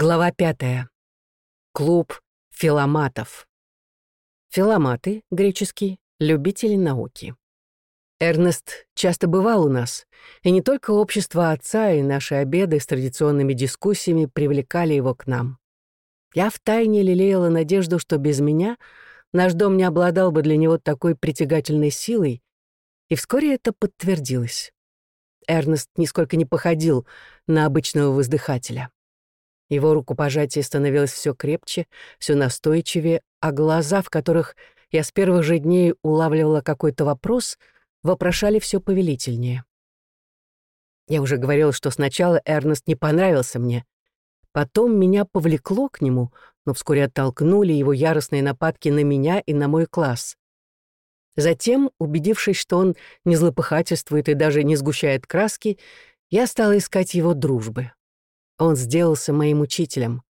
Глава пятая. Клуб филоматов. Филоматы, греческий, любители науки. Эрнест часто бывал у нас, и не только общество отца и наши обеды с традиционными дискуссиями привлекали его к нам. Я втайне лелеяла надежду, что без меня наш дом не обладал бы для него такой притягательной силой, и вскоре это подтвердилось. Эрнест нисколько не походил на обычного воздыхателя. Его рукопожатие становилось все крепче, все настойчивее, а глаза, в которых я с первых же дней улавливала какой-то вопрос, вопрошали все повелительнее. Я уже говорила, что сначала Эрнест не понравился мне. Потом меня повлекло к нему, но вскоре оттолкнули его яростные нападки на меня и на мой класс. Затем, убедившись, что он не злопыхательствует и даже не сгущает краски, я стала искать его дружбы. Он сделался моим учителем.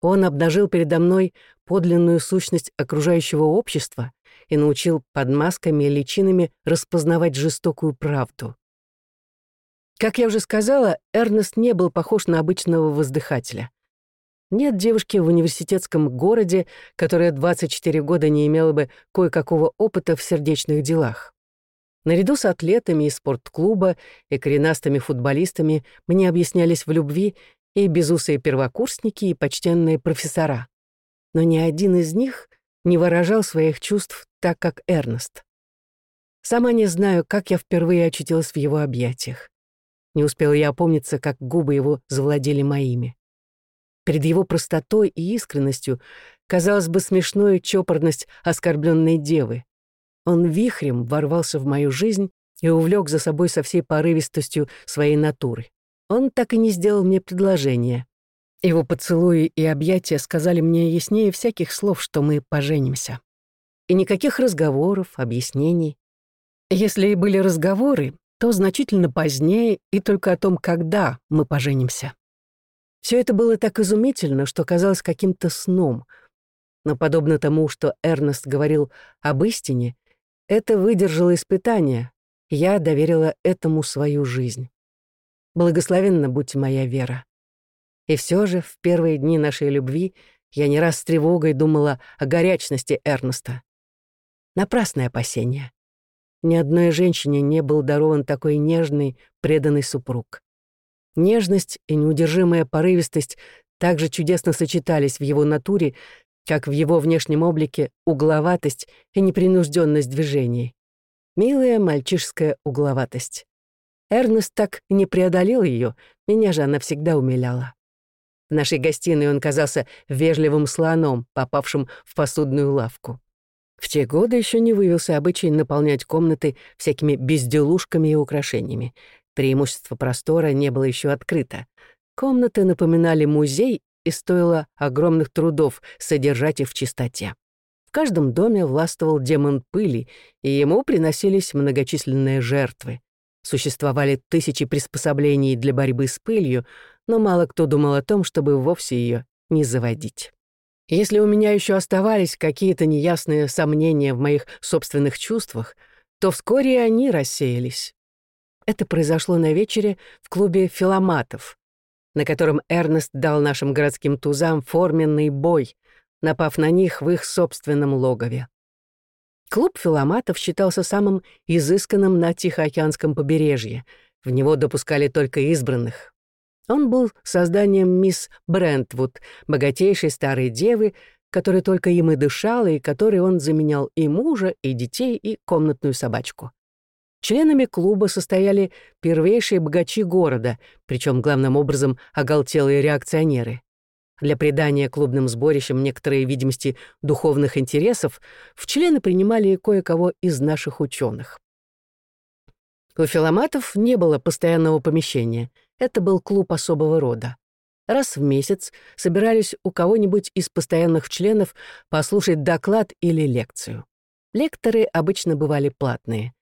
Он обнажил передо мной подлинную сущность окружающего общества и научил под масками и личинами распознавать жестокую правду. Как я уже сказала, Эрнест не был похож на обычного воздыхателя. Нет девушки в университетском городе, которая 24 года не имела бы кое-какого опыта в сердечных делах. Наряду с атлетами из спортклуба и коренастыми футболистами мне объяснялись в любви и безусые первокурсники, и почтенные профессора. Но ни один из них не выражал своих чувств так, как Эрнест. Сама не знаю, как я впервые очутилась в его объятиях. Не успела я опомниться, как губы его завладели моими. Перед его простотой и искренностью казалось бы смешной чопорность оскорбленной девы. Он вихрем ворвался в мою жизнь и увлек за собой со всей порывистостью своей натуры. Он так и не сделал мне предложение. Его поцелуи и объятия сказали мне яснее всяких слов, что мы поженимся. И никаких разговоров, объяснений. Если и были разговоры, то значительно позднее и только о том, когда мы поженимся. Все это было так изумительно, что казалось каким-то сном. Но подобно тому, что Эрнест говорил об истине, это выдержало испытание. Я доверила этому свою жизнь. Благословенна будь моя вера. И все же в первые дни нашей любви я не раз с тревогой думала о горячности Эрнеста. Напрасное опасение. Ни одной женщине не был дарован такой нежный, преданный супруг. Нежность и неудержимая порывистость также чудесно сочетались в его натуре, как в его внешнем облике угловатость и непринужденность движений. Милая мальчишская угловатость. Эрнест так не преодолел ее, меня же она всегда умиляла. В нашей гостиной он казался вежливым слоном, попавшим в посудную лавку. В те годы еще не вывелся обычай наполнять комнаты всякими безделушками и украшениями. Преимущество простора не было еще открыто. Комнаты напоминали музей, и стоило огромных трудов содержать их в чистоте. В каждом доме властвовал демон пыли, и ему приносились многочисленные жертвы. Существовали тысячи приспособлений для борьбы с пылью, но мало кто думал о том, чтобы вовсе ее не заводить. Если у меня еще оставались какие-то неясные сомнения в моих собственных чувствах, то вскоре они рассеялись. Это произошло на вечере в клубе филоматов, на котором Эрнест дал нашим городским тузам форменный бой, напав на них в их собственном логове. Клуб филоматов считался самым изысканным на Тихоокеанском побережье. В него допускали только избранных. Он был созданием мисс Брентвуд, богатейшей старой девы, которая только им и дышала, и которой он заменял и мужа, и детей, и комнатную собачку. Членами клуба состояли первейшие богачи города, причем главным образом оголтелые реакционеры. Для придания клубным сборищам некоторые видимости духовных интересов в члены принимали кое-кого из наших ученых. У филоматов не было постоянного помещения. Это был клуб особого рода. Раз в месяц собирались у кого-нибудь из постоянных членов послушать доклад или лекцию. Лекторы обычно бывали платные.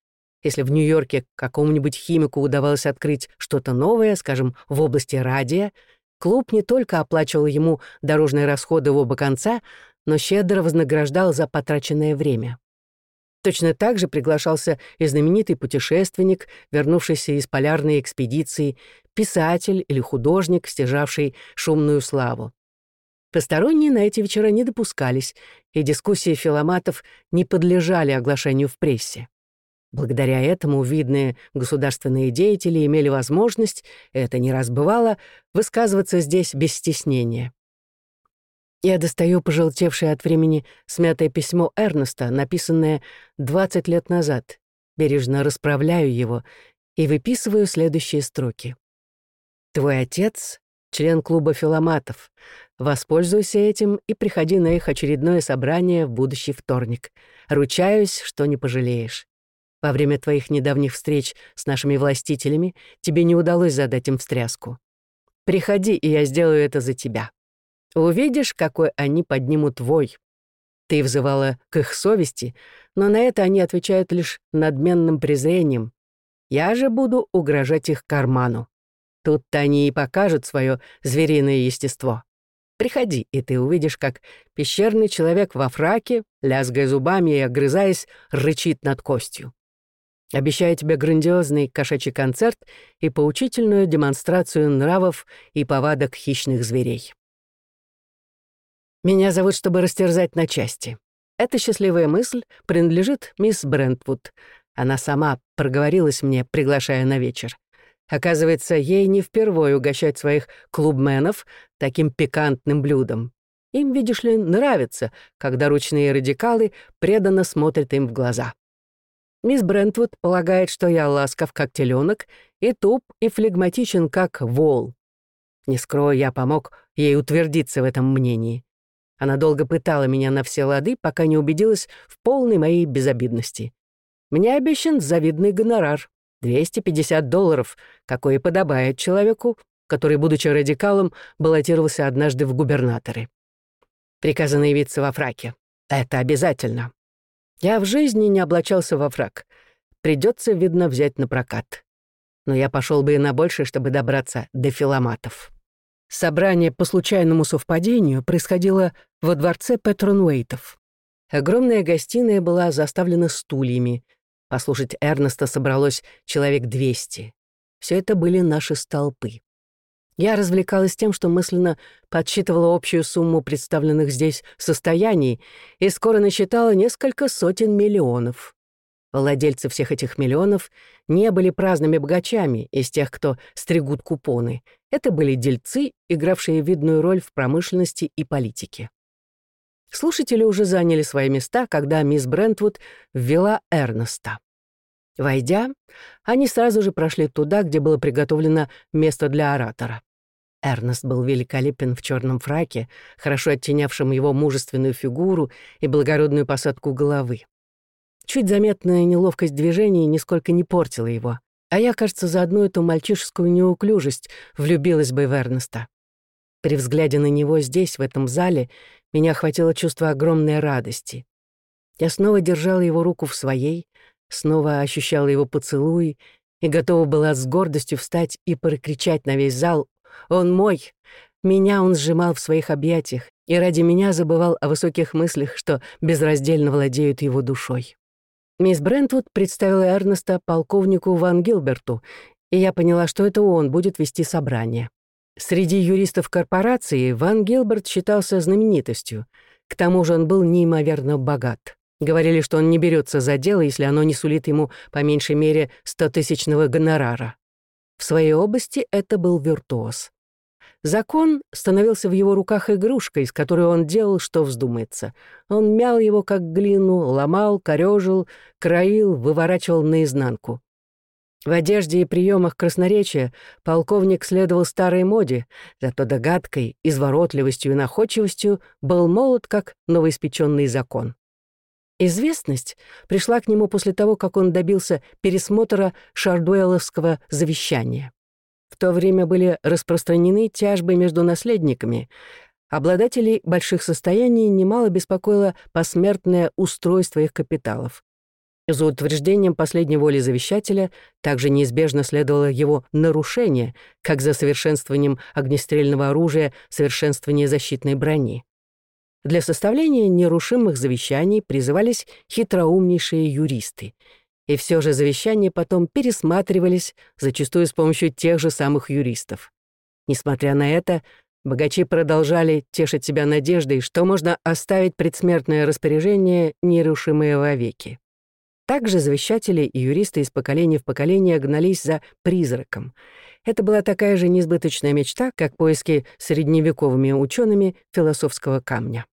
Если в Нью-Йорке какому-нибудь химику удавалось открыть что-то новое, скажем, в области радия, Клуб не только оплачивал ему дорожные расходы в оба конца, но щедро вознаграждал за потраченное время. Точно так же приглашался и знаменитый путешественник, вернувшийся из полярной экспедиции, писатель или художник, стяжавший шумную славу. Посторонние на эти вечера не допускались, и дискуссии филоматов не подлежали оглашению в прессе. Благодаря этому видные государственные деятели имели возможность, это не раз бывало, высказываться здесь без стеснения. Я достаю пожелтевшее от времени смятое письмо Эрнеста, написанное 20 лет назад, бережно расправляю его и выписываю следующие строки. «Твой отец — член клуба филоматов. Воспользуйся этим и приходи на их очередное собрание в будущий вторник. Ручаюсь, что не пожалеешь. Во время твоих недавних встреч с нашими властителями тебе не удалось задать им встряску. Приходи, и я сделаю это за тебя. Увидишь, какой они поднимут твой. Ты взывала к их совести, но на это они отвечают лишь надменным презрением. Я же буду угрожать их карману. Тут-то они и покажут свое звериное естество. Приходи, и ты увидишь, как пещерный человек во фраке, лязгая зубами и огрызаясь, рычит над костью. Обещаю тебе грандиозный кошачий концерт и поучительную демонстрацию нравов и повадок хищных зверей. Меня зовут, чтобы растерзать на части. Эта счастливая мысль принадлежит мисс Брентвуд. Она сама проговорилась мне, приглашая на вечер. Оказывается, ей не впервые угощать своих клубменов таким пикантным блюдом. Им, видишь ли, нравится, когда ручные радикалы преданно смотрят им в глаза. Мисс Брентвуд полагает, что я ласков, как теленок, и туп, и флегматичен, как вол. Не скрою, я помог ей утвердиться в этом мнении. Она долго пытала меня на все лады, пока не убедилась в полной моей безобидности. Мне обещан завидный гонорар — 250 долларов, какой и подобает человеку, который, будучи радикалом, баллотировался однажды в губернаторы. Приказано явиться во фраке. Это обязательно. Я в жизни не облачался во фрак. Придется, видно, взять на прокат. Но я пошел бы и на больше, чтобы добраться до филоматов. Собрание по случайному совпадению происходило во дворце Петронуэйтов. Огромная гостиная была заставлена стульями. Послушать Эрнеста собралось человек двести. Все это были наши столпы. Я развлекалась тем, что мысленно подсчитывала общую сумму представленных здесь состояний и скоро насчитала несколько сотен миллионов. Владельцы всех этих миллионов не были праздными богачами из тех, кто стригут купоны. Это были дельцы, игравшие видную роль в промышленности и политике. Слушатели уже заняли свои места, когда мисс Брентвуд ввела Эрнеста. Войдя, они сразу же прошли туда, где было приготовлено место для оратора. Эрнест был великолепен в черном фраке, хорошо оттенявшем его мужественную фигуру и благородную посадку головы. Чуть заметная неловкость движений нисколько не портила его. А я, кажется, за одну эту мальчишескую неуклюжесть влюбилась бы в Эрнеста. При взгляде на него здесь, в этом зале, меня охватило чувство огромной радости. Я снова держала его руку в своей, снова ощущала его поцелуй и готова была с гордостью встать и прокричать на весь зал «Он мой!» Меня он сжимал в своих объятиях и ради меня забывал о высоких мыслях, что безраздельно владеют его душой. Мисс Брентвуд представила Эрнеста полковнику Ван Гилберту, и я поняла, что это он будет вести собрание. Среди юристов корпорации Ван Гилберт считался знаменитостью. К тому же он был неимоверно богат. Говорили, что он не берется за дело, если оно не сулит ему по меньшей мере стотысячного гонорара. В своей области это был виртуоз. Закон становился в его руках игрушкой, с которой он делал, что вздумается. Он мял его, как глину, ломал, корёжил, краил, выворачивал наизнанку. В одежде и приемах красноречия полковник следовал старой моде, зато догадкой, изворотливостью и находчивостью был молод, как новоиспеченный закон. Известность пришла к нему после того, как он добился пересмотра шардуэловского завещания. В то время были распространены тяжбы между наследниками. Обладателей больших состояний немало беспокоило посмертное устройство их капиталов. За утверждением последней воли завещателя также неизбежно следовало его нарушение, как за совершенствованием огнестрельного оружия совершенствование защитной брони. Для составления нерушимых завещаний призывались хитроумнейшие юристы — и все же завещания потом пересматривались, зачастую с помощью тех же самых юристов. Несмотря на это, богачи продолжали тешить себя надеждой, что можно оставить предсмертное распоряжение, нерушимое вовеки. Также завещатели и юристы из поколения в поколение гнались за призраком. Это была такая же несбыточная мечта, как поиски средневековыми учеными философского камня.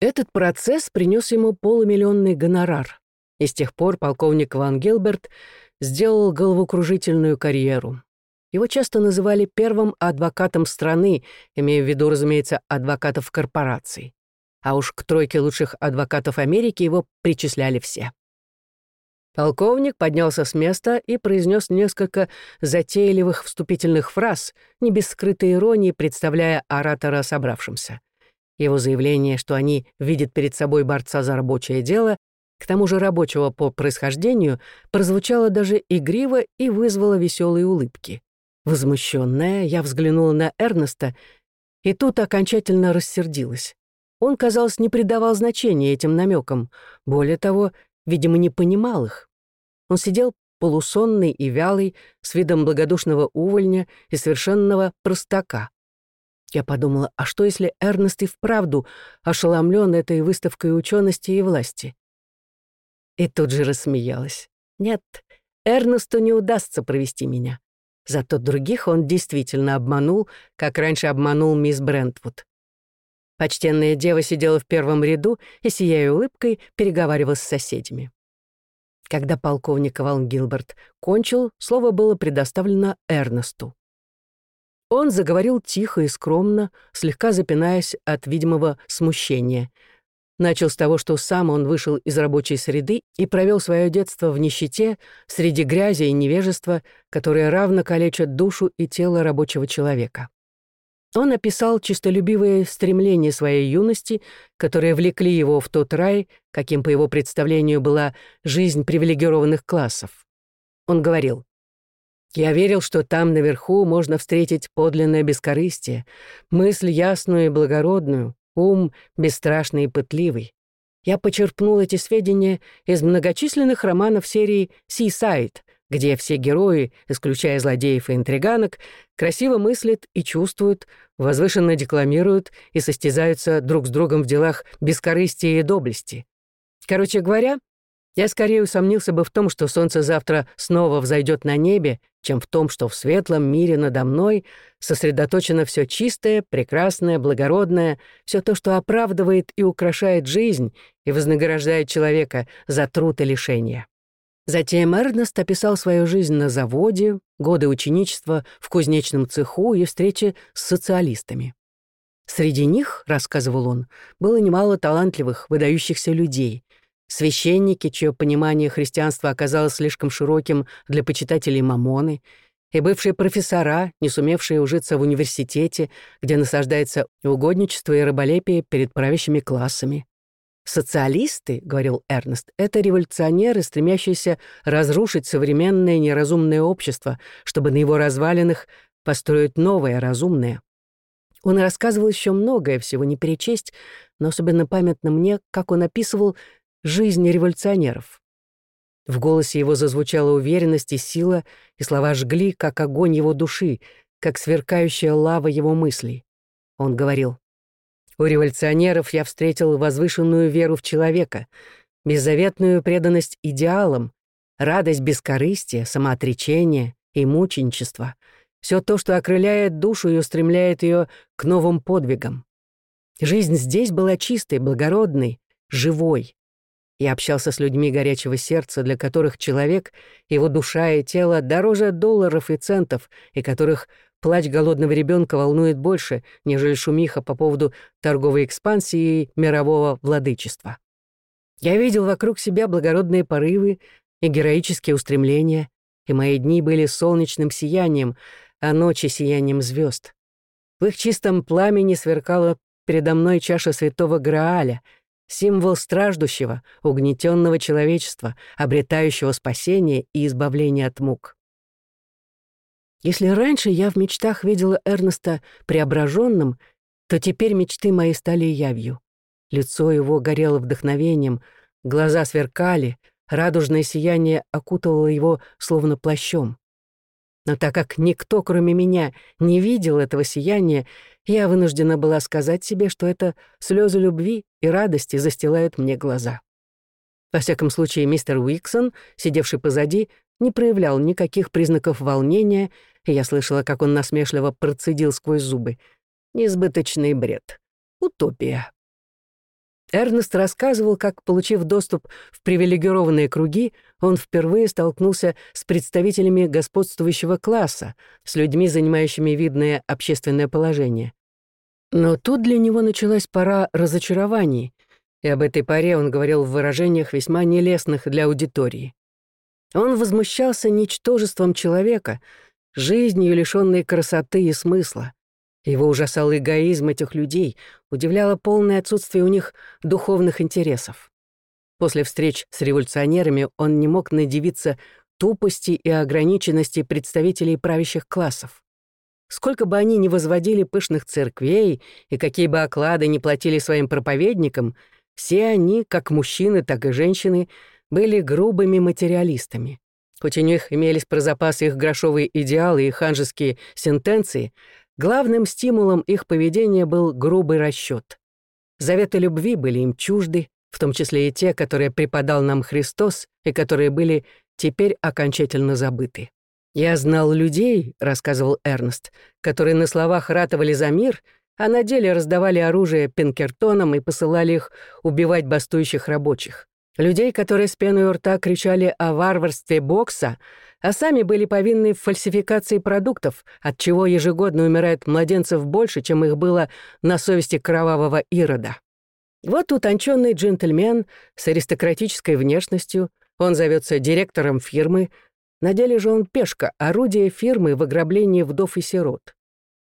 Этот процесс принес ему полумиллионный гонорар, и с тех пор полковник Ван Гилберт сделал головокружительную карьеру. Его часто называли первым адвокатом страны, имея в виду, разумеется, адвокатов корпораций. А уж к тройке лучших адвокатов Америки его причисляли все. Полковник поднялся с места и произнес несколько затейливых вступительных фраз, не без скрытой иронии представляя оратора собравшимся. Его заявление, что они видят перед собой борца за рабочее дело, к тому же рабочего по происхождению, прозвучало даже игриво и вызвало веселые улыбки. Возмущенная, я взглянула на Эрнеста и тут окончательно рассердилась. Он, казалось, не придавал значения этим намекам. Более того, видимо, не понимал их. Он сидел полусонный и вялый, с видом благодушного увольня и совершенного простака. Я подумала, а что если Эрнест и вправду ошеломлен этой выставкой учености и власти? И тут же рассмеялась. Нет, Эрнесту не удастся провести меня. Зато других он действительно обманул, как раньше обманул мисс Брентвуд. Почтенная дева сидела в первом ряду и, сияя улыбкой, переговаривалась с соседями. Когда полковник Ван Гилберт кончил, слово было предоставлено Эрнесту. Он заговорил тихо и скромно, слегка запинаясь от видимого смущения — Начал с того, что сам он вышел из рабочей среды и провел свое детство в нищете, среди грязи и невежества, которые равно калечат душу и тело рабочего человека. Он описал чистолюбивые стремления своей юности, которые влекли его в тот рай, каким, по его представлению, была жизнь привилегированных классов. Он говорил, «Я верил, что там, наверху, можно встретить подлинное бескорыстие, мысль ясную и благородную, ум бесстрашный и пытливый. Я почерпнул эти сведения из многочисленных романов серии «Сисайд», где все герои, исключая злодеев и интриганок, красиво мыслят и чувствуют, возвышенно декламируют и состязаются друг с другом в делах бескорыстия и доблести. Короче говоря, я скорее усомнился бы в том, что солнце завтра снова взойдет на небе, чем в том, что в светлом мире надо мной сосредоточено все чистое, прекрасное, благородное, все то, что оправдывает и украшает жизнь и вознаграждает человека за труд и лишения. Затем Эрнест описал свою жизнь на заводе, годы ученичества в кузнечном цеху и встречи с социалистами. Среди них, рассказывал он, было немало талантливых, выдающихся людей, священники, чье понимание христианства оказалось слишком широким для почитателей Мамоны, и бывшие профессора, не сумевшие ужиться в университете, где насаждается угодничество и раболепие перед правящими классами. «Социалисты, — говорил Эрнест, — это революционеры, стремящиеся разрушить современное неразумное общество, чтобы на его развалинах построить новое разумное. Он рассказывал еще многое, всего не перечесть, но особенно памятно мне, как он описывал жизнь революционеров. В голосе его зазвучала уверенность и сила, и слова жгли, как огонь его души, как сверкающая лава его мыслей. Он говорил, «У революционеров я встретил возвышенную веру в человека, беззаветную преданность идеалам, радость бескорыстия, самоотречения и мученичества, все то, что окрыляет душу и устремляет ее к новым подвигам. Жизнь здесь была чистой, благородной, живой. Я общался с людьми горячего сердца, для которых человек, его душа и тело дороже долларов и центов, и которых плач голодного ребенка волнует больше, нежели шумиха по поводу торговой экспансии и мирового владычества. Я видел вокруг себя благородные порывы и героические устремления, и мои дни были солнечным сиянием, а ночи — сиянием звезд. В их чистом пламени сверкала передо мной чаша святого Грааля — символ страждущего, угнетенного человечества, обретающего спасение и избавление от мук. Если раньше я в мечтах видела Эрнеста преображенным, то теперь мечты мои стали явью. Лицо его горело вдохновением, глаза сверкали, радужное сияние окутывало его словно плащом. Но так как никто, кроме меня, не видел этого сияния, Я вынуждена была сказать себе, что это слезы любви и радости застилают мне глаза. Во всяком случае, мистер Уиксон, сидевший позади, не проявлял никаких признаков волнения, и я слышала, как он насмешливо процедил сквозь зубы. Несбыточный бред. Утопия. Эрнест рассказывал, как, получив доступ в привилегированные круги, он впервые столкнулся с представителями господствующего класса, с людьми, занимающими видное общественное положение. Но тут для него началась пора разочарований, и об этой паре он говорил в выражениях весьма нелестных для аудитории. Он возмущался ничтожеством человека, жизнью, лишённой красоты и смысла. Его ужасал эгоизм этих людей, удивляло полное отсутствие у них духовных интересов. После встреч с революционерами он не мог надевиться тупости и ограниченности представителей правящих классов. Сколько бы они ни возводили пышных церквей и какие бы оклады ни платили своим проповедникам, все они, как мужчины, так и женщины, были грубыми материалистами. Хоть у них имелись про запас их грошовые идеалы и ханжеские сентенции, главным стимулом их поведения был грубый расчет. Заветы любви были им чужды, в том числе и те, которые преподал нам Христос и которые были теперь окончательно забыты. «Я знал людей», — рассказывал Эрнест, «которые на словах ратовали за мир, а на деле раздавали оружие пинкертонам и посылали их убивать бастующих рабочих. Людей, которые с пеной у рта кричали о варварстве бокса, а сами были повинны в фальсификации продуктов, от чего ежегодно умирает младенцев больше, чем их было на совести кровавого Ирода. Вот утонченный джентльмен с аристократической внешностью, он зовется директором фирмы, на деле же он пешка, орудие фирмы в ограблении вдов и сирот.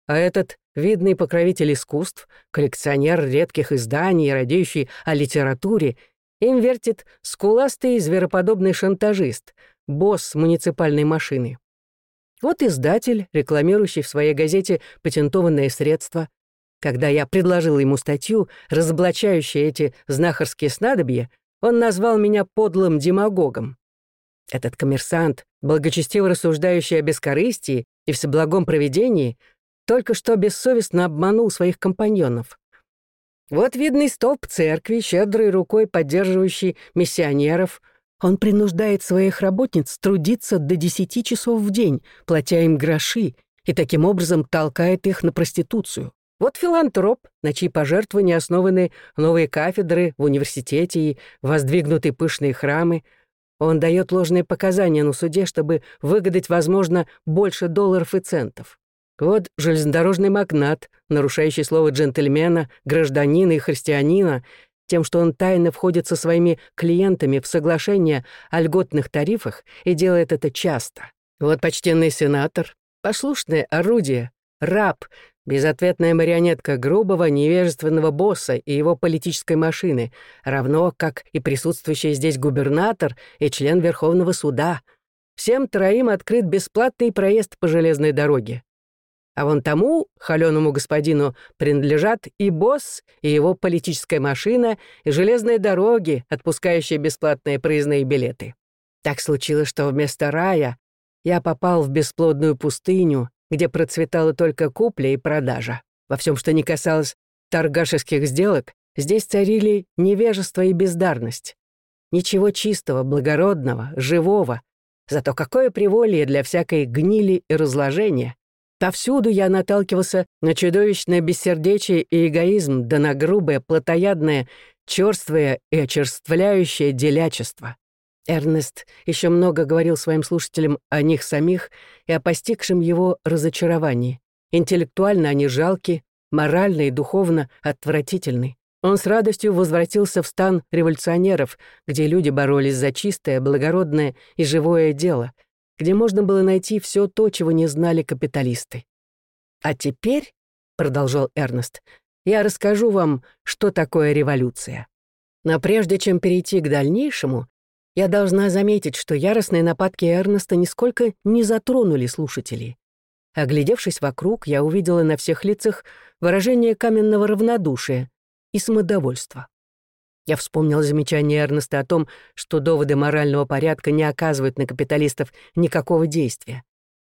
А этот видный покровитель искусств, коллекционер редких изданий, радеющий о литературе, им вертит скуластый звероподобный шантажист, босс муниципальной машины. Вот издатель, рекламирующий в своей газете патентованные средства. Когда я предложил ему статью, разоблачающую эти знахарские снадобья, он назвал меня подлым демагогом. Этот коммерсант, благочестиво рассуждающий о бескорыстии и всеблагом проведении, только что бессовестно обманул своих компаньонов. Вот видный столб церкви, щедрой рукой поддерживающий миссионеров. Он принуждает своих работниц трудиться до десяти часов в день, платя им гроши, и таким образом толкает их на проституцию. Вот филантроп, на чьи пожертвования основаны новые кафедры в университете и воздвигнуты пышные храмы — он дает ложные показания на суде, чтобы выгадать, возможно, больше долларов и центов. Вот железнодорожный магнат, нарушающий слово джентльмена, гражданина и христианина, тем, что он тайно входит со своими клиентами в соглашение о льготных тарифах и делает это часто. Вот почтенный сенатор, послушное орудие, раб, Безответная марионетка грубого, невежественного босса и его политической машины, равно как и присутствующий здесь губернатор и член Верховного суда. Всем троим открыт бесплатный проезд по железной дороге. А вон тому, холеному господину, принадлежат и босс, и его политическая машина, и железные дороги, отпускающие бесплатные проездные билеты. Так случилось, что вместо рая я попал в бесплодную пустыню, где процветала только купля и продажа. Во всем, что не касалось торгашеских сделок, здесь царили невежество и бездарность. Ничего чистого, благородного, живого. Зато какое приволье для всякой гнили и разложения. Повсюду я наталкивался на чудовищное бессердечие и эгоизм, да на грубое, плотоядное, черствое и очерствляющее делячество. Эрнест еще много говорил своим слушателям о них самих и о постигшем его разочаровании. Интеллектуально они жалки, морально и духовно отвратительны. Он с радостью возвратился в стан революционеров, где люди боролись за чистое, благородное и живое дело, где можно было найти все то, чего не знали капиталисты. «А теперь», — продолжал Эрнест, — «я расскажу вам, что такое революция. Но прежде чем перейти к дальнейшему, я должна заметить, что яростные нападки Эрнеста нисколько не затронули слушателей. Оглядевшись вокруг, я увидела на всех лицах выражение каменного равнодушия и самодовольства. Я вспомнила замечание Эрнеста о том, что доводы морального порядка не оказывают на капиталистов никакого действия.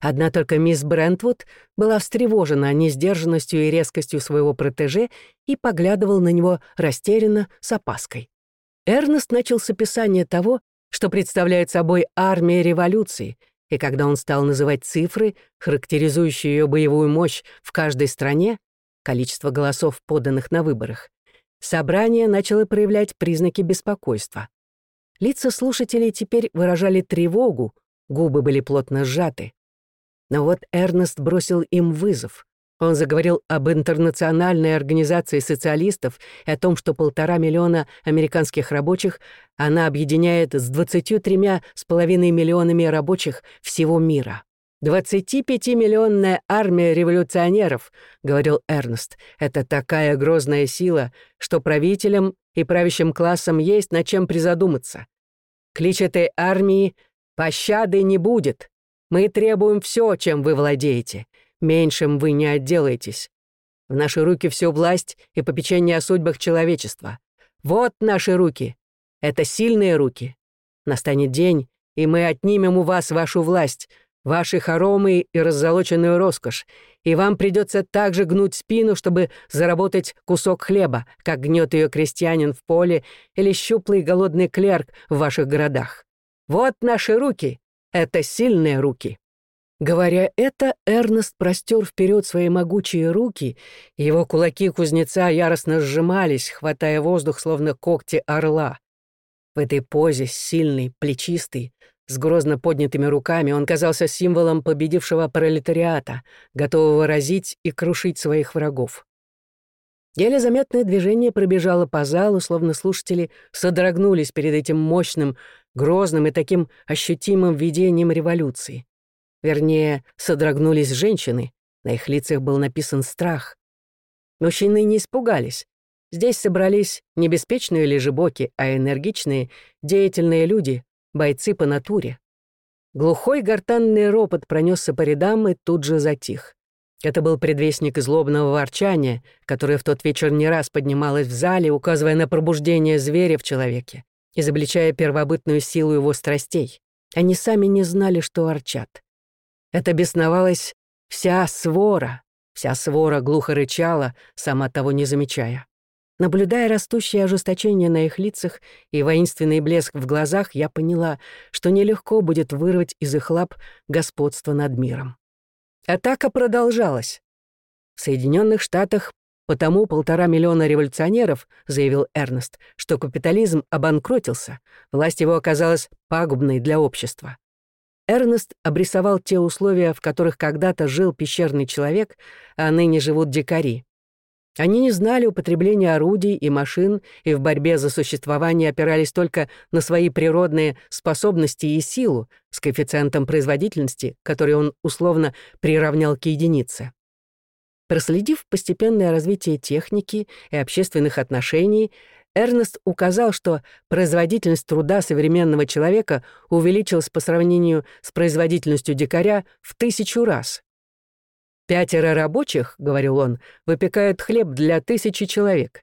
Одна только мисс Брентвуд была встревожена несдержанностью и резкостью своего протеже и поглядывал на него растерянно, с опаской. Эрнест начал с описания того, что представляет собой армия революции, и когда он стал называть цифры, характеризующие ее боевую мощь в каждой стране, количество голосов, поданных на выборах, собрание начало проявлять признаки беспокойства. Лица слушателей теперь выражали тревогу, губы были плотно сжаты. Но вот Эрнест бросил им вызов. Он заговорил об интернациональной организации социалистов и о том, что полтора миллиона американских рабочих она объединяет с 23 с половиной миллионами рабочих всего мира. «25-миллионная армия революционеров», — говорил Эрнест, — «это такая грозная сила, что правителям и правящим классам есть над чем призадуматься. Клич этой армии «Пощады не будет». Мы требуем все, чем вы владеете. Меньшим вы не отделаетесь. В наши руки все власть и попечение о судьбах человечества. Вот наши руки. Это сильные руки. Настанет день, и мы отнимем у вас вашу власть, ваши хоромы и раззолоченную роскошь, и вам придется также гнуть спину, чтобы заработать кусок хлеба, как гнет ее крестьянин в поле или щуплый голодный клерк в ваших городах. Вот наши руки, это сильные руки». Говоря это, Эрнест простер вперед свои могучие руки, и его кулаки кузнеца яростно сжимались, хватая воздух, словно когти орла. В этой позе, сильный, плечистый, с грозно поднятыми руками, он казался символом победившего пролетариата, готового разить и крушить своих врагов. Еле заметное движение пробежало по залу, словно слушатели содрогнулись перед этим мощным, грозным и таким ощутимым видением революции. Вернее, содрогнулись женщины, на их лицах был написан страх. Мужчины не испугались. Здесь собрались не беспечные лежебоки, а энергичные, деятельные люди, бойцы по натуре. Глухой гортанный ропот пронесся по рядам и тут же затих. Это был предвестник злобного ворчания, которое в тот вечер не раз поднималось в зале, указывая на пробуждение зверя в человеке, изобличая первобытную силу его страстей. Они сами не знали, что ворчат. Это бесновалась вся свора, вся свора глухо рычала, сама того не замечая. Наблюдая растущее ожесточение на их лицах и воинственный блеск в глазах, я поняла, что нелегко будет вырвать из их лап господство над миром. Атака продолжалась. В Соединенных Штатах потому полтора миллиона революционеров, заявил Эрнест, что капитализм обанкротился, власть его оказалась пагубной для общества. Эрнест обрисовал те условия, в которых когда-то жил пещерный человек, а ныне живут дикари. Они не знали употребления орудий и машин и в борьбе за существование опирались только на свои природные способности и силу с коэффициентом производительности, который он условно приравнял к единице. Проследив постепенное развитие техники и общественных отношений, Эрнест указал, что производительность труда современного человека увеличилась по сравнению с производительностью дикаря в тысячу раз. «Пятеро рабочих, — говорил он, — выпекают хлеб для тысячи человек.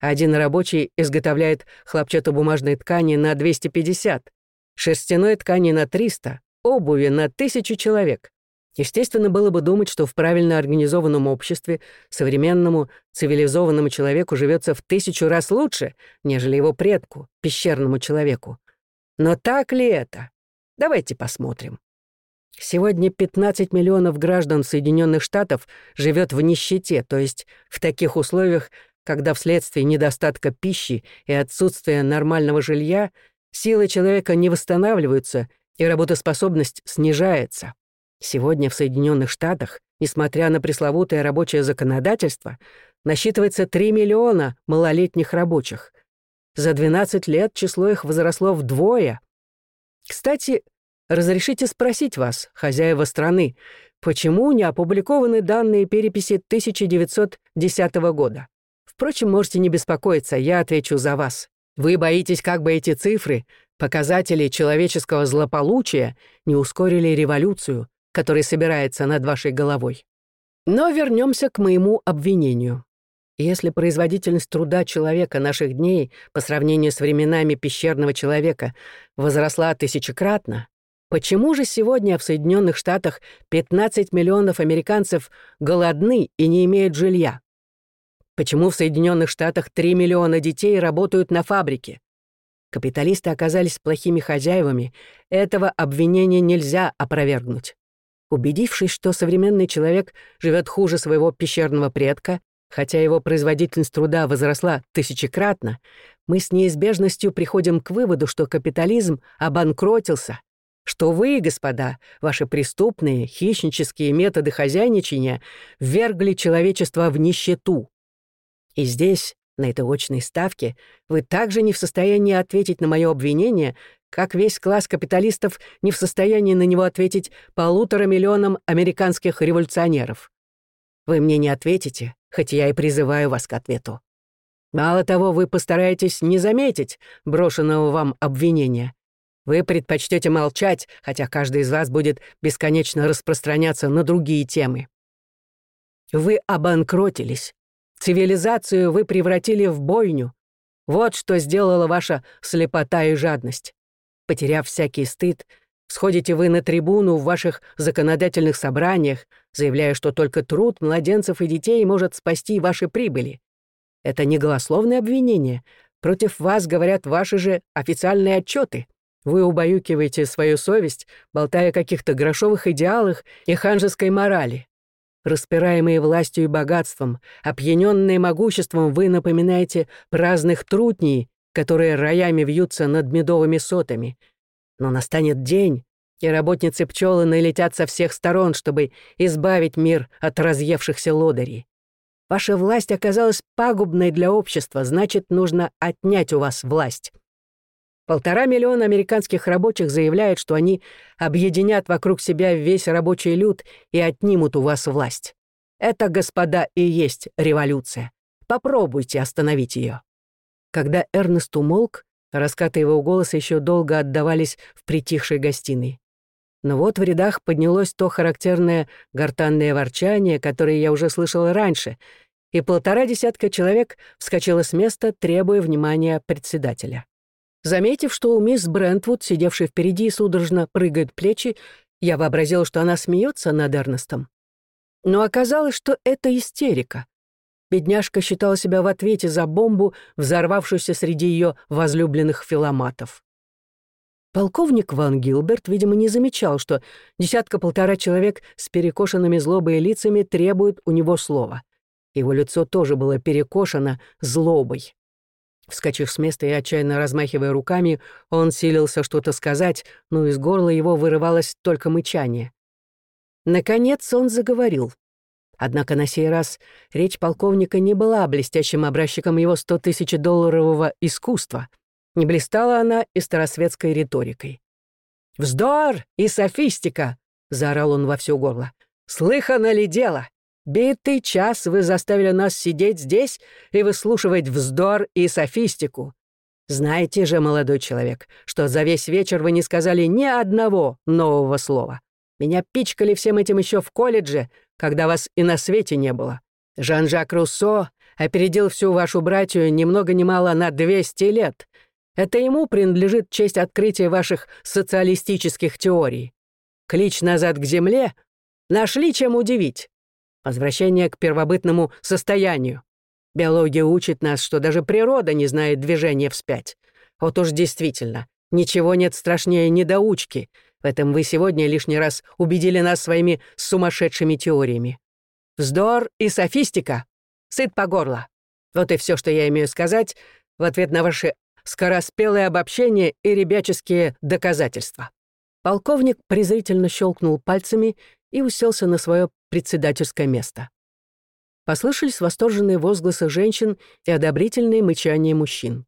Один рабочий изготовляет хлопчатобумажной ткани на 250, шерстяной ткани на 300, обуви на 1000 человек. Естественно, было бы думать, что в правильно организованном обществе современному цивилизованному человеку живется в тысячу раз лучше, нежели его предку, пещерному человеку. Но так ли это? Давайте посмотрим. Сегодня 15 миллионов граждан Соединенных Штатов живет в нищете, то есть в таких условиях, когда вследствие недостатка пищи и отсутствия нормального жилья силы человека не восстанавливаются и работоспособность снижается. Сегодня в Соединенных Штатах, несмотря на пресловутое рабочее законодательство, насчитывается 3 миллиона малолетних рабочих. За 12 лет число их возросло вдвое. Кстати, Разрешите спросить вас, хозяева страны, почему не опубликованы данные переписи 1910 года? Впрочем, можете не беспокоиться, я отвечу за вас. Вы боитесь, как бы эти цифры, показатели человеческого злополучия, не ускорили революцию, которая собирается над вашей головой. Но вернемся к моему обвинению. Если производительность труда человека наших дней по сравнению с временами пещерного человека возросла тысячекратно, Почему же сегодня в Соединенных Штатах 15 миллионов американцев голодны и не имеют жилья? Почему в Соединенных Штатах 3 миллиона детей работают на фабрике? Капиталисты оказались плохими хозяевами. Этого обвинения нельзя опровергнуть. Убедившись, что современный человек живет хуже своего пещерного предка, хотя его производительность труда возросла тысячекратно, мы с неизбежностью приходим к выводу, что капитализм обанкротился, что вы, господа, ваши преступные, хищнические методы хозяйничания ввергли человечество в нищету. И здесь, на этой очной ставке, вы также не в состоянии ответить на мое обвинение, как весь класс капиталистов не в состоянии на него ответить полутора миллионам американских революционеров. Вы мне не ответите, хоть я и призываю вас к ответу. Мало того, вы постараетесь не заметить брошенного вам обвинения. Вы предпочтете молчать, хотя каждый из вас будет бесконечно распространяться на другие темы. Вы обанкротились. Цивилизацию вы превратили в бойню. Вот что сделала ваша слепота и жадность. Потеряв всякий стыд, сходите вы на трибуну в ваших законодательных собраниях, заявляя, что только труд младенцев и детей может спасти ваши прибыли. Это не голословное обвинение. Против вас говорят ваши же официальные отчеты. Вы убаюкиваете свою совесть, болтая о каких-то грошовых идеалах и ханжеской морали. Распираемые властью и богатством, опьяненные могуществом, вы напоминаете праздных трутней, которые роями вьются над медовыми сотами. Но настанет день, и работницы пчелы налетят со всех сторон, чтобы избавить мир от разъевшихся лодырей. Ваша власть оказалась пагубной для общества, значит, нужно отнять у вас власть. Полтора миллиона американских рабочих заявляют, что они объединят вокруг себя весь рабочий люд и отнимут у вас власть. Это, господа, и есть революция. Попробуйте остановить ее. Когда Эрнест умолк, раскаты его голоса еще долго отдавались в притихшей гостиной. Но вот в рядах поднялось то характерное гортанное ворчание, которое я уже слышала раньше, и полтора десятка человек вскочило с места, требуя внимания председателя. Заметив, что у мисс Брентвуд, сидевшей впереди, судорожно прыгают плечи, я вообразил, что она смеется над Эрнестом. Но оказалось, что это истерика. Бедняжка считала себя в ответе за бомбу, взорвавшуюся среди ее возлюбленных филоматов. Полковник Ван Гилберт, видимо, не замечал, что десятка-полтора человек с перекошенными злобой лицами требуют у него слова. Его лицо тоже было перекошено злобой. Вскочив с места и отчаянно размахивая руками, он силился что-то сказать, но из горла его вырывалось только мычание. Наконец он заговорил. Однако на сей раз речь полковника не была блестящим образчиком его 100 тысяч долларового искусства. Не блистала она и старосветской риторикой. «Вздор и софистика!» — заорал он во все горло. «Слыхано ли дело? Битый час вы заставили нас сидеть здесь и выслушивать вздор и софистику. Знаете же, молодой человек, что за весь вечер вы не сказали ни одного нового слова. Меня пичкали всем этим еще в колледже, когда вас и на свете не было. Жан-Жак Руссо опередил всю вашу братью ни много ни мало на 200 лет. Это ему принадлежит честь открытия ваших социалистических теорий. Клич назад к земле нашли чем удивить. Возвращение к первобытному состоянию. Биология учит нас, что даже природа не знает движения вспять. Вот уж действительно, ничего нет страшнее недоучки — в этом вы сегодня лишний раз убедили нас своими сумасшедшими теориями. Вздор и софистика. Сыт по горло. Вот и все, что я имею сказать в ответ на ваши скороспелые обобщения и ребяческие доказательства». Полковник презрительно щелкнул пальцами и уселся на свое председательское место. Послышались восторженные возгласы женщин и одобрительные мычания мужчин.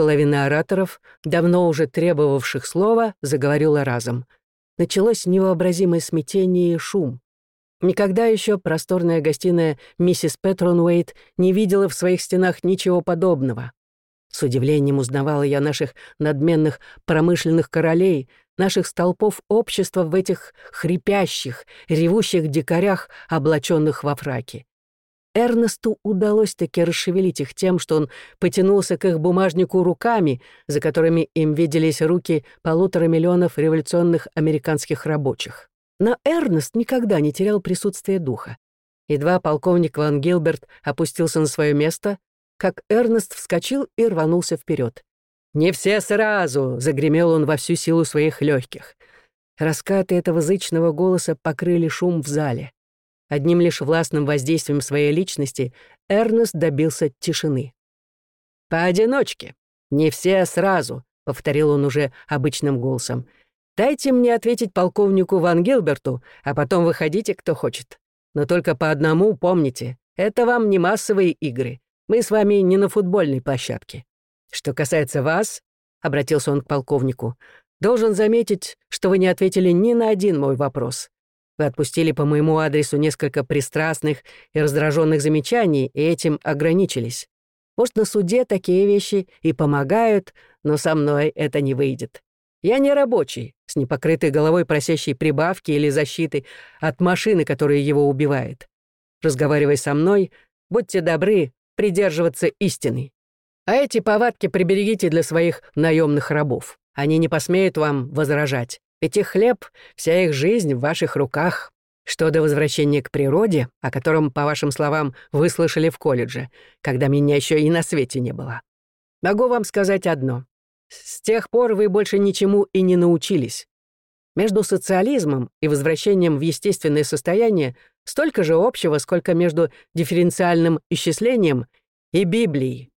Половина ораторов, давно уже требовавших слова, заговорила разом. Началось невообразимое смятение и шум. Никогда еще просторная гостиная миссис Петронуэйт не видела в своих стенах ничего подобного. С удивлением узнавала я наших надменных промышленных королей, наших столпов общества в этих хрипящих, ревущих дикарях, облаченных во фраки. Эрнесту удалось таки расшевелить их тем, что он потянулся к их бумажнику руками, за которыми им виделись руки полутора миллионов революционных американских рабочих. Но Эрнест никогда не терял присутствие духа. Едва полковник Ван Гилберт опустился на свое место, как Эрнест вскочил и рванулся вперед. «Не все сразу!» — загремел он во всю силу своих легких. Раскаты этого зычного голоса покрыли шум в зале. Одним лишь властным воздействием своей личности Эрнест добился тишины. «Поодиночке, не все сразу», — повторил он уже обычным голосом. «Дайте мне ответить полковнику Ван Гилберту, а потом выходите, кто хочет. Но только по одному помните, это вам не массовые игры. Мы с вами не на футбольной площадке. Что касается вас, — обратился он к полковнику, — должен заметить, что вы не ответили ни на один мой вопрос. Вы отпустили по моему адресу несколько пристрастных и раздраженных замечаний и этим ограничились. Может, на суде такие вещи и помогают, но со мной это не выйдет. Я не рабочий, с непокрытой головой просящий прибавки или защиты от машины, которая его убивает. Разговаривая со мной, будьте добры придерживаться истины. А эти повадки приберегите для своих наемных рабов. Они не посмеют вам возражать. Ведь их хлеб, вся их жизнь в ваших руках. Что до возвращения к природе, о котором, по вашим словам, вы слышали в колледже, когда меня еще и на свете не было. Могу вам сказать одно. С тех пор вы больше ничему и не научились. Между социализмом и возвращением в естественное состояние столько же общего, сколько между дифференциальным исчислением и Библией.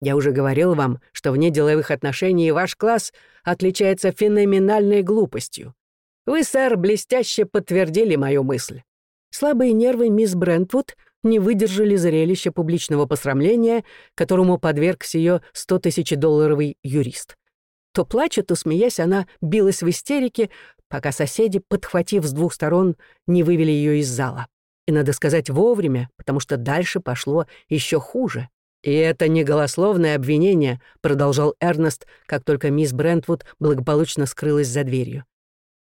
Я уже говорил вам, что вне деловых отношений ваш класс отличается феноменальной глупостью. Вы, сэр, блестяще подтвердили мою мысль. Слабые нервы мисс Брентвуд не выдержали зрелища публичного посрамления, которому подвергся ее 100 долларовый юрист. То плача, то смеясь, она билась в истерике, пока соседи, подхватив с двух сторон, не вывели ее из зала. И, надо сказать, вовремя, потому что дальше пошло еще хуже. «И это не голословное обвинение», — продолжал Эрнест, как только мисс Брентвуд благополучно скрылась за дверью.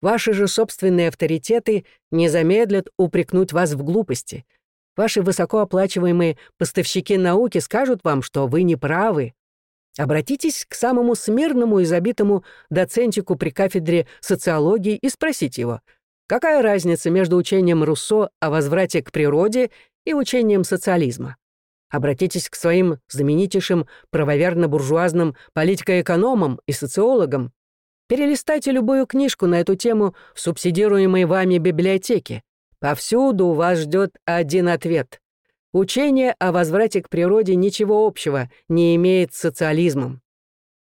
«Ваши же собственные авторитеты не замедлят упрекнуть вас в глупости. Ваши высокооплачиваемые поставщики науки скажут вам, что вы не правы. Обратитесь к самому смирному и забитому доцентику при кафедре социологии и спросите его, какая разница между учением Руссо о возврате к природе и учением социализма. Обратитесь к своим знаменитейшим правоверно-буржуазным политико-экономам и социологам. Перелистайте любую книжку на эту тему в субсидируемой вами библиотеке. Повсюду вас ждет один ответ. Учение о возврате к природе ничего общего не имеет с социализмом.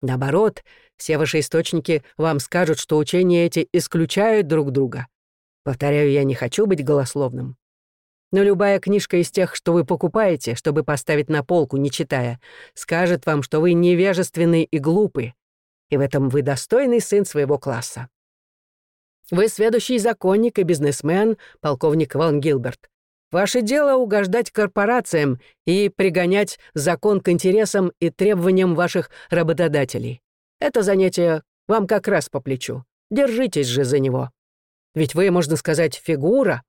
Наоборот, все ваши источники вам скажут, что учения эти исключают друг друга. Повторяю, я не хочу быть голословным. Но любая книжка из тех, что вы покупаете, чтобы поставить на полку, не читая, скажет вам, что вы невежественны и глупы, и в этом вы достойный сын своего класса. Вы сведущий законник и бизнесмен, полковник Ван Гилберт. Ваше дело угождать корпорациям и пригонять закон к интересам и требованиям ваших работодателей. Это занятие вам как раз по плечу. Держитесь же за него. Ведь вы, можно сказать, фигура,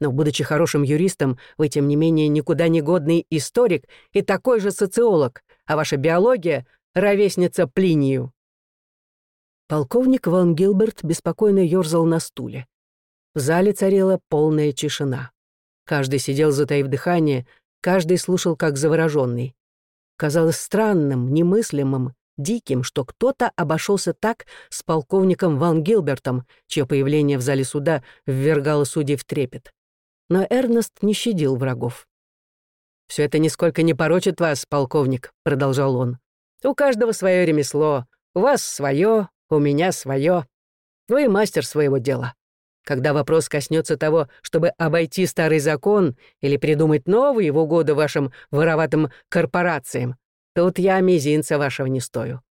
но, будучи хорошим юристом, вы, тем не менее, никуда не годный историк и такой же социолог, а ваша биология — ровесница Плинию». Полковник Ван Гилберт беспокойно ёрзал на стуле. В зале царила полная тишина. Каждый сидел, затаив дыхание, каждый слушал как завороженный. Казалось странным, немыслимым, диким, что кто-то обошелся так с полковником Ван Гилбертом, чье появление в зале суда ввергало судей в трепет. Но Эрнест не щадил врагов. «Все это нисколько не порочит вас, полковник», — продолжал он. «У каждого свое ремесло. У вас свое, у меня свое. Вы мастер своего дела. Когда вопрос коснется того, чтобы обойти старый закон или придумать новый в угоду вашим вороватым корпорациям, тут я мизинца вашего не стою.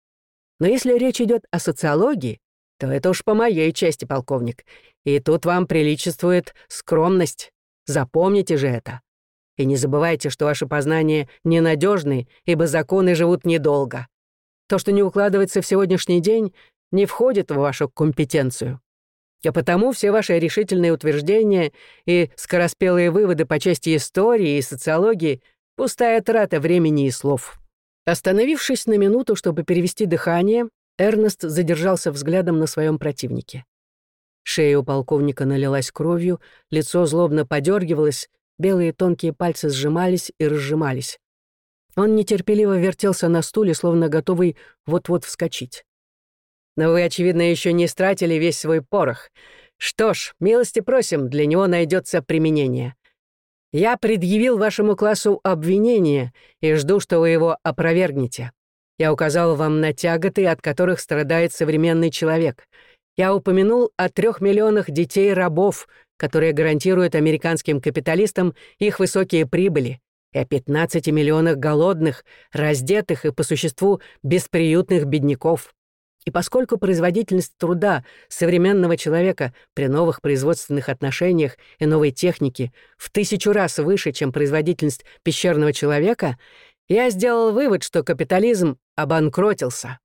Но если речь идет о социологии, то это уж по моей части, полковник. И тут вам приличествует скромность. Запомните же это. И не забывайте, что ваши познания ненадежны, ибо законы живут недолго. То, что не укладывается в сегодняшний день, не входит в вашу компетенцию. А потому все ваши решительные утверждения и скороспелые выводы по части истории и социологии — пустая трата времени и слов. Остановившись на минуту, чтобы перевести дыхание, Эрнест задержался взглядом на своем противнике. Шея у полковника налилась кровью, лицо злобно подергивалось, белые тонкие пальцы сжимались и разжимались. Он нетерпеливо вертелся на стуле, словно готовый вот-вот вскочить. «Но вы, очевидно, еще не стратили весь свой порох. Что ж, милости просим, для него найдется применение. Я предъявил вашему классу обвинение и жду, что вы его опровергнете. Я указал вам на тяготы, от которых страдает современный человек. Я упомянул о трех миллионах детей-рабов, которые гарантируют американским капиталистам их высокие прибыли, и о 15 миллионах голодных, раздетых и по существу бесприютных бедняков. И поскольку производительность труда современного человека при новых производственных отношениях и новой технике в тысячу раз выше, чем производительность пещерного человека, я сделал вывод, что капитализм обанкротился.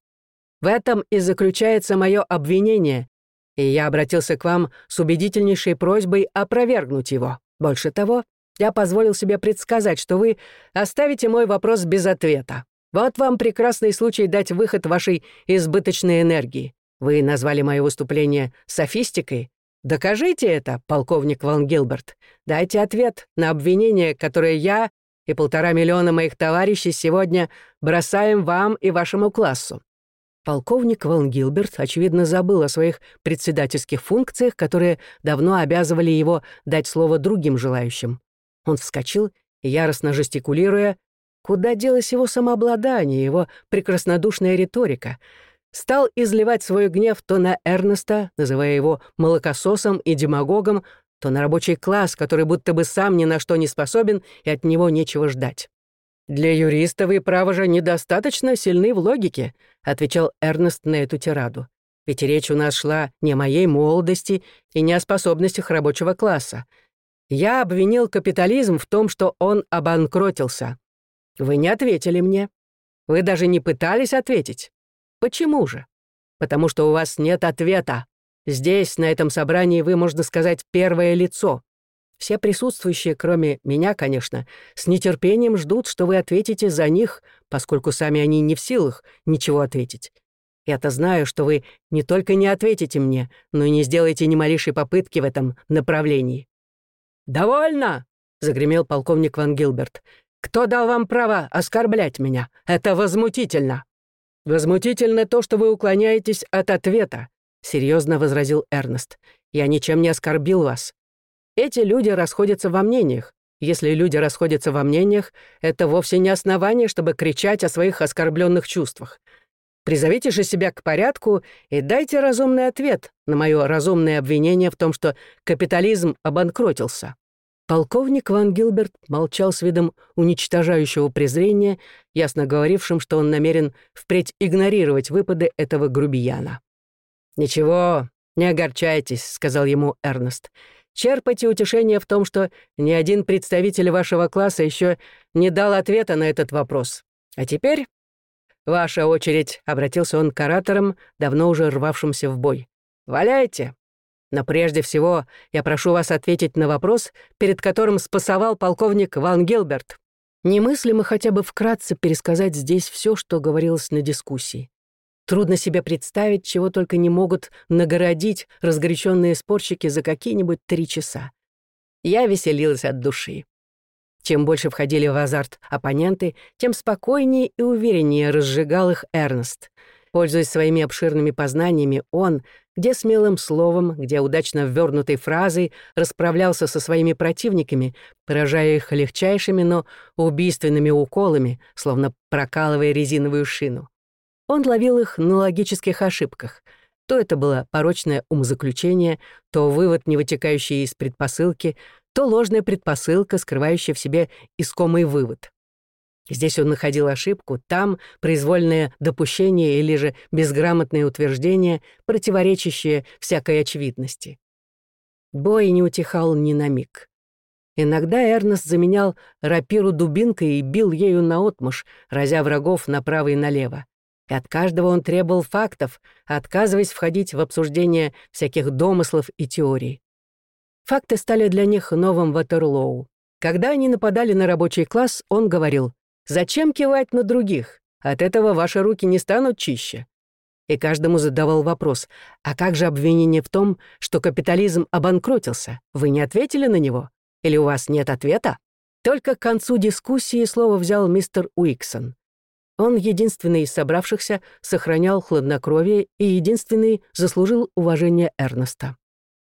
В этом и заключается мое обвинение, и я обратился к вам с убедительнейшей просьбой опровергнуть его. Больше того, я позволил себе предсказать, что вы оставите мой вопрос без ответа. Вот вам прекрасный случай дать выход вашей избыточной энергии. Вы назвали мое выступление софистикой. Докажите это, полковник Ван Гилберт. Дайте ответ на обвинение, которое я и полтора миллиона моих товарищей сегодня бросаем вам и вашему классу». Полковник Ван Гилберт, очевидно, забыл о своих председательских функциях, которые давно обязывали его дать слово другим желающим. Он вскочил яростно жестикулируя, куда делось его самообладание, его прекраснодушная риторика, стал изливать свой гнев то на Эрнеста, называя его молокососом и демагогом, то на рабочий класс, который будто бы сам ни на что не способен и от него нечего ждать. «Для юриста вы, право же, недостаточно сильны в логике», отвечал Эрнест на эту тираду. «Ведь речь у нас шла не о моей молодости и не о способностях рабочего класса. Я обвинил капитализм в том, что он обанкротился. Вы не ответили мне. Вы даже не пытались ответить. Почему же? Потому что у вас нет ответа. Здесь, на этом собрании, вы, можно сказать, первое лицо. Все присутствующие, кроме меня, конечно, с нетерпением ждут, что вы ответите за них, поскольку сами они не в силах ничего ответить. Я-то знаю, что вы не только не ответите мне, но и не сделаете ни малейшей попытки в этом направлении». «Довольно!» — загремел полковник Ван Гилберт. «Кто дал вам право оскорблять меня? Это возмутительно!» «Возмутительно то, что вы уклоняетесь от ответа. — серьезно возразил Эрнест. «Я ничем не оскорбил вас. Эти люди расходятся во мнениях. Если люди расходятся во мнениях, это вовсе не основание, чтобы кричать о своих оскорбленных чувствах. Призовите же себя к порядку и дайте разумный ответ на мое разумное обвинение в том, что капитализм обанкротился». Полковник Ван Гилберт молчал с видом уничтожающего презрения, ясно говорившим, что он намерен впредь игнорировать выпады этого грубияна. «Ничего, не огорчайтесь», — сказал ему Эрнест. «Черпайте утешение в том, что ни один представитель вашего класса еще не дал ответа на этот вопрос. А теперь ваша очередь», — обратился он к ораторам, давно уже рвавшимся в бой. «Валяйте. Но прежде всего я прошу вас ответить на вопрос, перед которым спасовал полковник Ван Гилберт. Немыслимо хотя бы вкратце пересказать здесь все, что говорилось на дискуссии. Трудно себе представить, чего только не могут нагородить разгоряченные спорщики за какие-нибудь три часа. Я веселилась от души. Чем больше входили в азарт оппоненты, тем спокойнее и увереннее разжигал их Эрнест. Пользуясь своими обширными познаниями, он, где смелым словом, где удачно ввернутой фразой, расправлялся со своими противниками, поражая их легчайшими, но убийственными уколами, словно прокалывая резиновую шину. Он ловил их на логических ошибках. То это было порочное умозаключение, то вывод, не вытекающий из предпосылки, то ложная предпосылка, скрывающая в себе искомый вывод. Здесь он находил ошибку, там произвольное допущение или же безграмотное утверждение, противоречащее всякой очевидности. Бой не утихал ни на миг. Иногда Эрнест заменял рапиру дубинкой и бил ею наотмашь, разя врагов направо и налево. И от каждого он требовал фактов, отказываясь входить в обсуждение всяких домыслов и теорий. Факты стали для них новым Ватерлоу. Когда они нападали на рабочий класс, он говорил, «Зачем кивать на других? От этого ваши руки не станут чище». И каждому задавал вопрос, «А как же обвинение в том, что капитализм обанкротился? Вы не ответили на него? Или у вас нет ответа?» Только к концу дискуссии слово взял мистер Уиксон. Он единственный из собравшихся сохранял хладнокровие и единственный заслужил уважение Эрнеста.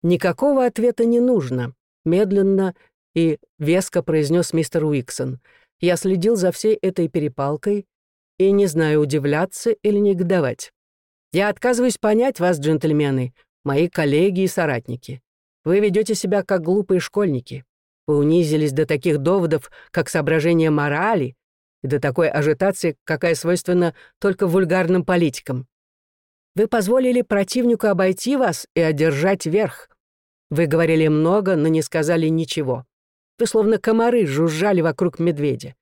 «Никакого ответа не нужно», — медленно и веско произнес мистер Уиксон. «Я следил за всей этой перепалкой и не знаю, удивляться или негодовать. Я отказываюсь понять вас, джентльмены, мои коллеги и соратники. Вы ведете себя как глупые школьники. Вы унизились до таких доводов, как соображение морали, и до такой ажитации, какая свойственна только вульгарным политикам. Вы позволили противнику обойти вас и одержать верх. Вы говорили много, но не сказали ничего. Вы словно комары жужжали вокруг медведя.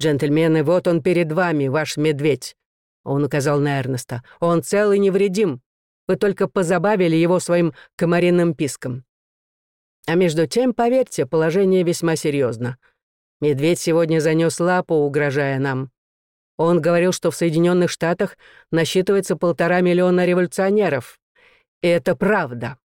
«Джентльмены, вот он перед вами, ваш медведь», — он указал на Эрнеста. «Он цел и невредим. Вы только позабавили его своим комариным писком. А между тем, поверьте, положение весьма серьезно. Медведь сегодня занес лапу, угрожая нам. Он говорил, что в Соединенных Штатах насчитывается полтора миллиона революционеров. И это правда.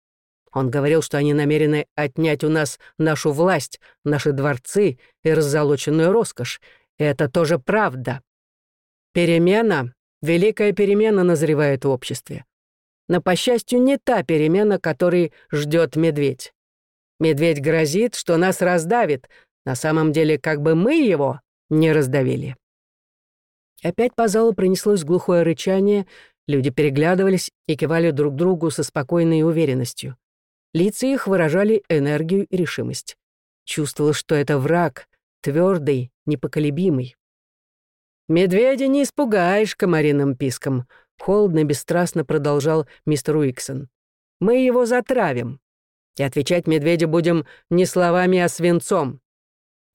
Он говорил, что они намерены отнять у нас нашу власть, наши дворцы и раззолоченную роскошь. И это тоже правда. Перемена, великая перемена назревает в обществе. Но, по счастью, не та перемена, которой ждет медведь. Медведь грозит, что нас раздавит. На самом деле, как бы мы его не раздавили. Опять по залу пронеслось глухое рычание, люди переглядывались и кивали друг другу со спокойной уверенностью. Лица их выражали энергию и решимость. Чувствовал, что это враг, твердый, непоколебимый. «Медведя не испугаешь комариным писком», — холодно бесстрастно продолжал мистер Уиксон. «Мы его затравим. И отвечать медведю будем не словами, а свинцом.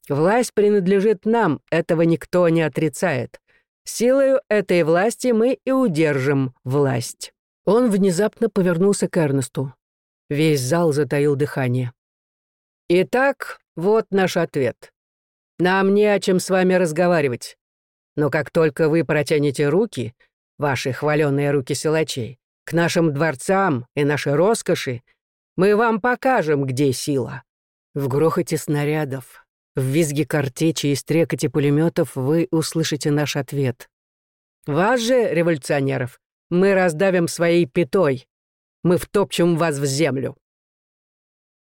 Власть принадлежит нам, этого никто не отрицает. Силою этой власти мы и удержим власть». Он внезапно повернулся к Эрнесту. Весь зал затаил дыхание. «Итак, вот наш ответ. Нам не о чем с вами разговаривать. Но как только вы протянете руки, ваши хваленные руки силачей, к нашим дворцам и нашей роскоши, мы вам покажем, где сила». В грохоте снарядов, в визге картечи и стрекоте пулеметов вы услышите наш ответ. Вас же, революционеров, мы раздавим своей пятой. Мы втопчем вас в землю.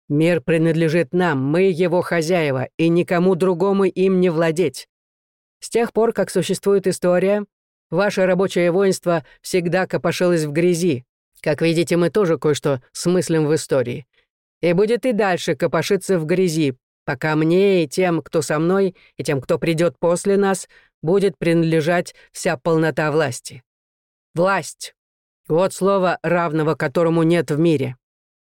Мир принадлежит нам, мы его хозяева, и никому другому им не владеть. С тех пор, как существует история, ваше рабочее воинство всегда копошилось в грязи, как видите, мы тоже кое-что смыслим в истории. И будет и дальше копошиться в грязи, пока мне и тем, кто со мной, и тем, кто придет после нас, будет принадлежать вся полнота власти. Власть. Вот слово, равного которому нет в мире.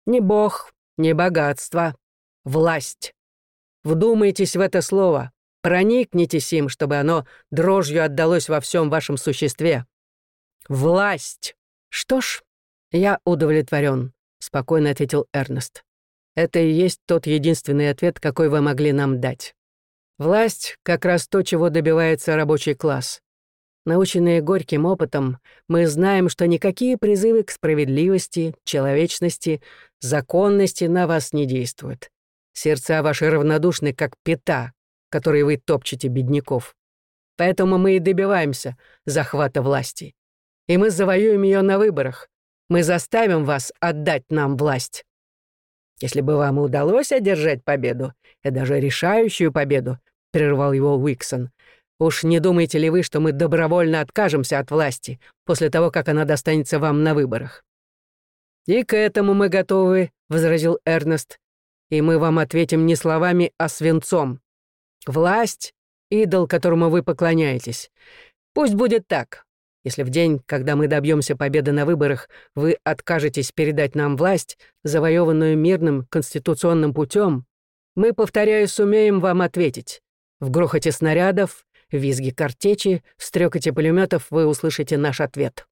Не бог, не богатство. Власть. Вдумайтесь в это слово. Проникнитесь им, чтобы оно дрожью отдалось во всем вашем существе. Власть. Что ж, «Я удовлетворен», — спокойно ответил Эрнест. «Это и есть тот единственный ответ, какой вы могли нам дать. Власть — как раз то, чего добивается рабочий класс. Наученные горьким опытом, мы знаем, что никакие призывы к справедливости, человечности, законности на вас не действуют. Сердца ваши равнодушны, как пята, которые вы топчете бедняков. Поэтому мы и добиваемся захвата власти. И мы завоюем ее на выборах, мы заставим вас отдать нам власть. Если бы вам удалось одержать победу, и даже решающую победу, прервал его Уиксон, уж не думаете ли вы, что мы добровольно откажемся от власти после того, как она достанется вам на выборах? И к этому мы готовы, возразил Эрнест, и мы вам ответим не словами, а свинцом. Власть — идол, которому вы поклоняетесь. Пусть будет так. Если в день, когда мы добьемся победы на выборах, вы откажетесь передать нам власть, завоеванную мирным конституционным путем, мы, повторяю, сумеем вам ответить. В грохоте снарядов, визги картечи, в стрекоте пулеметов вы услышите наш ответ.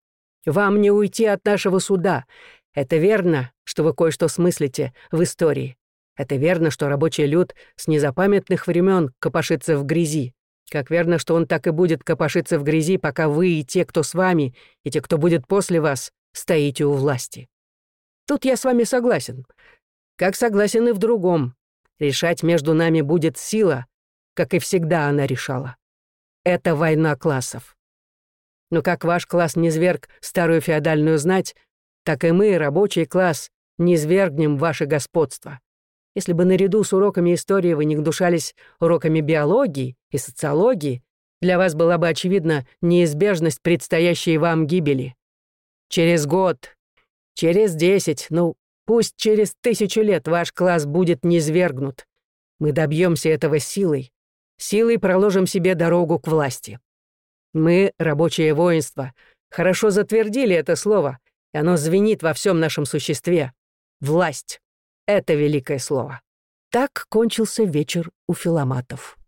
Вам не уйти от нашего суда. Это верно, что вы кое-что смыслите в истории. Это верно, что рабочий люд с незапамятных времен копошится в грязи. Как верно, что он так и будет копошиться в грязи, пока вы и те, кто с вами, и те, кто будет после вас, стоите у власти. Тут я с вами согласен. Как согласен и в другом. Решать между нами будет сила, как и всегда она решала. Это война классов. Но как ваш класс не зверг старую феодальную знать, так и мы, рабочий класс, не свергнем ваше господство. Если бы наряду с уроками истории вы не гдушались уроками биологии и социологии, для вас была бы очевидна неизбежность предстоящей вам гибели. Через год, через десять, ну, пусть через тысячу лет ваш класс будет низвергнут. Мы добьемся этого силой. Силой проложим себе дорогу к власти. Мы, рабочее воинство, хорошо затвердили это слово, и оно звенит во всем нашем существе. Власть. Это великое слово. Так кончился вечер у филоматов.